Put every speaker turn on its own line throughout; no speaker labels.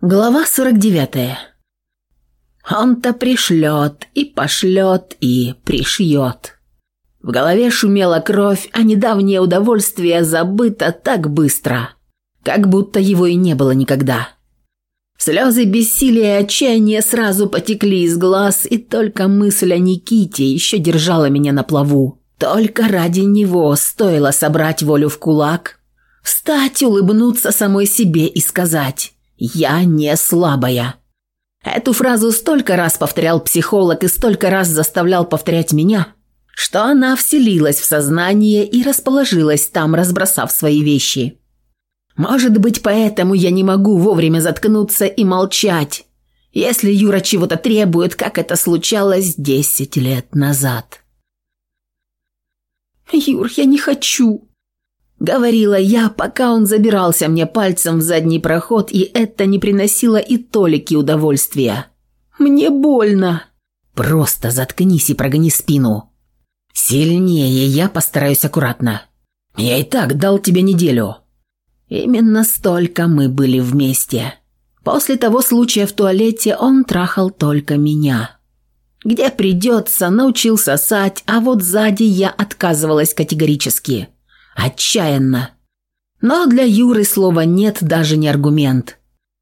Глава 49. Он-то пришлет и пошлет и пришьет. В голове шумела кровь, а недавнее удовольствие забыто так быстро, как будто его и не было никогда. Слезы бессилия и отчаяния сразу потекли из глаз, и только мысль о Никите еще держала меня на плаву. Только ради него стоило собрать волю в кулак, встать, улыбнуться самой себе и сказать «Я не слабая». Эту фразу столько раз повторял психолог и столько раз заставлял повторять меня, что она вселилась в сознание и расположилась там, разбросав свои вещи. Может быть, поэтому я не могу вовремя заткнуться и молчать, если Юра чего-то требует, как это случалось десять лет назад. «Юр, я не хочу», Говорила я, пока он забирался мне пальцем в задний проход, и это не приносило и толики удовольствия. «Мне больно!» «Просто заткнись и прогони спину!» «Сильнее, я постараюсь аккуратно!» «Я и так дал тебе неделю!» Именно столько мы были вместе. После того случая в туалете он трахал только меня. Где придется, научился сосать, а вот сзади я отказывалась категорически – Отчаянно. Но для Юры слова «нет» даже не аргумент.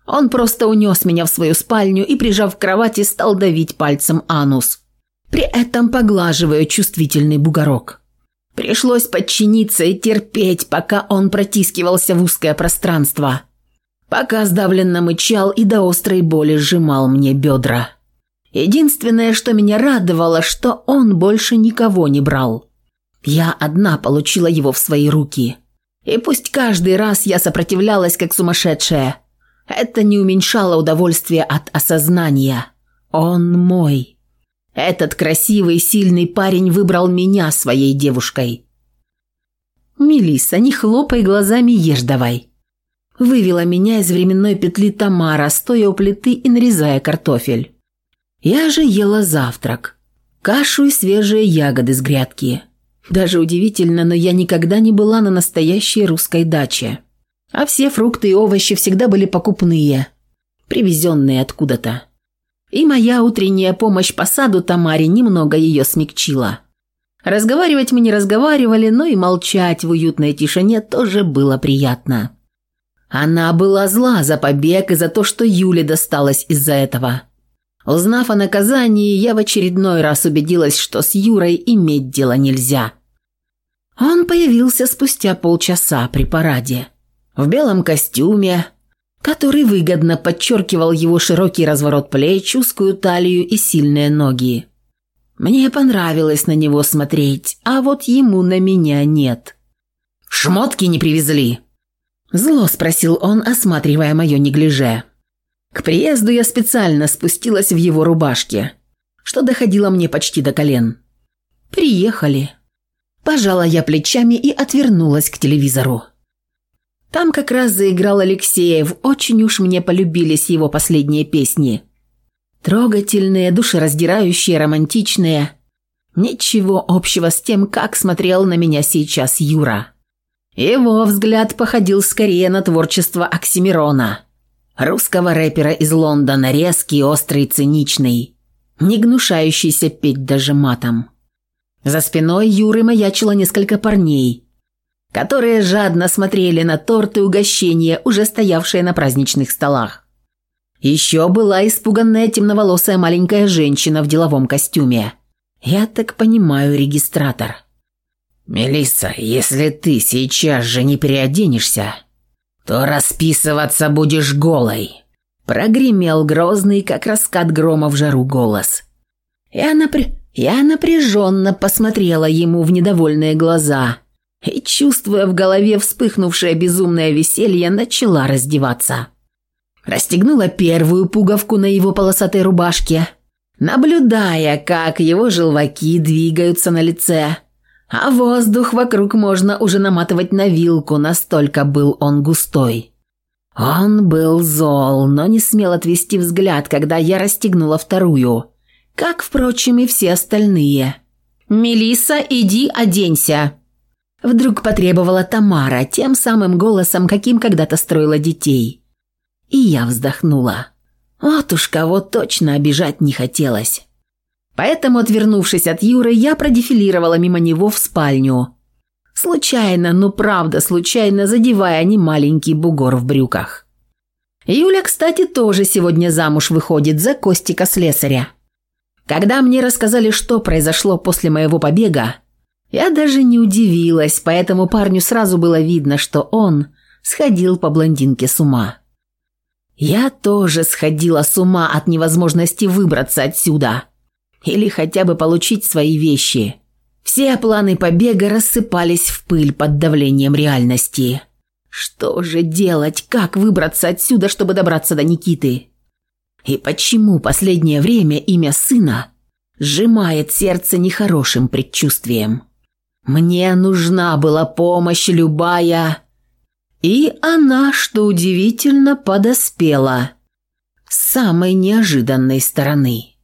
Он просто унес меня в свою спальню и, прижав к кровати, стал давить пальцем анус. При этом поглаживая чувствительный бугорок. Пришлось подчиниться и терпеть, пока он протискивался в узкое пространство. Пока сдавленно мычал и до острой боли сжимал мне бедра. Единственное, что меня радовало, что он больше никого не брал. Я одна получила его в свои руки. И пусть каждый раз я сопротивлялась как сумасшедшая, это не уменьшало удовольствия от осознания. Он мой. Этот красивый, сильный парень выбрал меня своей девушкой. Мелисса, не хлопай глазами, ешь давай. Вывела меня из временной петли Тамара, стоя у плиты и нарезая картофель. Я же ела завтрак. Кашу и свежие ягоды с грядки. Даже удивительно, но я никогда не была на настоящей русской даче. А все фрукты и овощи всегда были покупные, привезенные откуда-то. И моя утренняя помощь по саду Тамаре немного ее смягчила. Разговаривать мы не разговаривали, но и молчать в уютной тишине тоже было приятно. Она была зла за побег и за то, что Юле досталось из-за этого. Узнав о наказании, я в очередной раз убедилась, что с Юрой иметь дело нельзя. Он появился спустя полчаса при параде. В белом костюме, который выгодно подчеркивал его широкий разворот плеч, узкую талию и сильные ноги. Мне понравилось на него смотреть, а вот ему на меня нет. «Шмотки не привезли?» Зло спросил он, осматривая мое неглиже. К приезду я специально спустилась в его рубашке, что доходило мне почти до колен. «Приехали», Пожала я плечами и отвернулась к телевизору. Там как раз заиграл Алексеев, очень уж мне полюбились его последние песни. Трогательные, душераздирающие, романтичные. Ничего общего с тем, как смотрел на меня сейчас Юра. Его взгляд походил скорее на творчество Оксимирона. Русского рэпера из Лондона, резкий, острый, циничный. Не гнушающийся петь даже матом. За спиной Юры маячило несколько парней, которые жадно смотрели на торты и угощения, уже стоявшие на праздничных столах. Еще была испуганная темноволосая маленькая женщина в деловом костюме. Я так понимаю, регистратор. «Мелисса, если ты сейчас же не переоденешься, то расписываться будешь голой», прогремел грозный, как раскат грома в жару голос. И она при... Я напряженно посмотрела ему в недовольные глаза и, чувствуя в голове вспыхнувшее безумное веселье, начала раздеваться. Расстегнула первую пуговку на его полосатой рубашке, наблюдая, как его желваки двигаются на лице. А воздух вокруг можно уже наматывать на вилку, настолько был он густой. Он был зол, но не смел отвести взгляд, когда я расстегнула вторую – как, впрочем, и все остальные. «Мелисса, иди оденься!» Вдруг потребовала Тамара тем самым голосом, каким когда-то строила детей. И я вздохнула. Вот уж кого точно обижать не хотелось. Поэтому, отвернувшись от Юры, я продефилировала мимо него в спальню. Случайно, ну правда, случайно задевая не маленький бугор в брюках. Юля, кстати, тоже сегодня замуж выходит за Костика-слесаря. Когда мне рассказали, что произошло после моего побега, я даже не удивилась, поэтому парню сразу было видно, что он сходил по блондинке с ума. Я тоже сходила с ума от невозможности выбраться отсюда. Или хотя бы получить свои вещи. Все планы побега рассыпались в пыль под давлением реальности. Что же делать, как выбраться отсюда, чтобы добраться до Никиты? И почему последнее время имя сына сжимает сердце нехорошим предчувствием? Мне нужна была помощь любая. И она, что удивительно, подоспела с самой неожиданной стороны.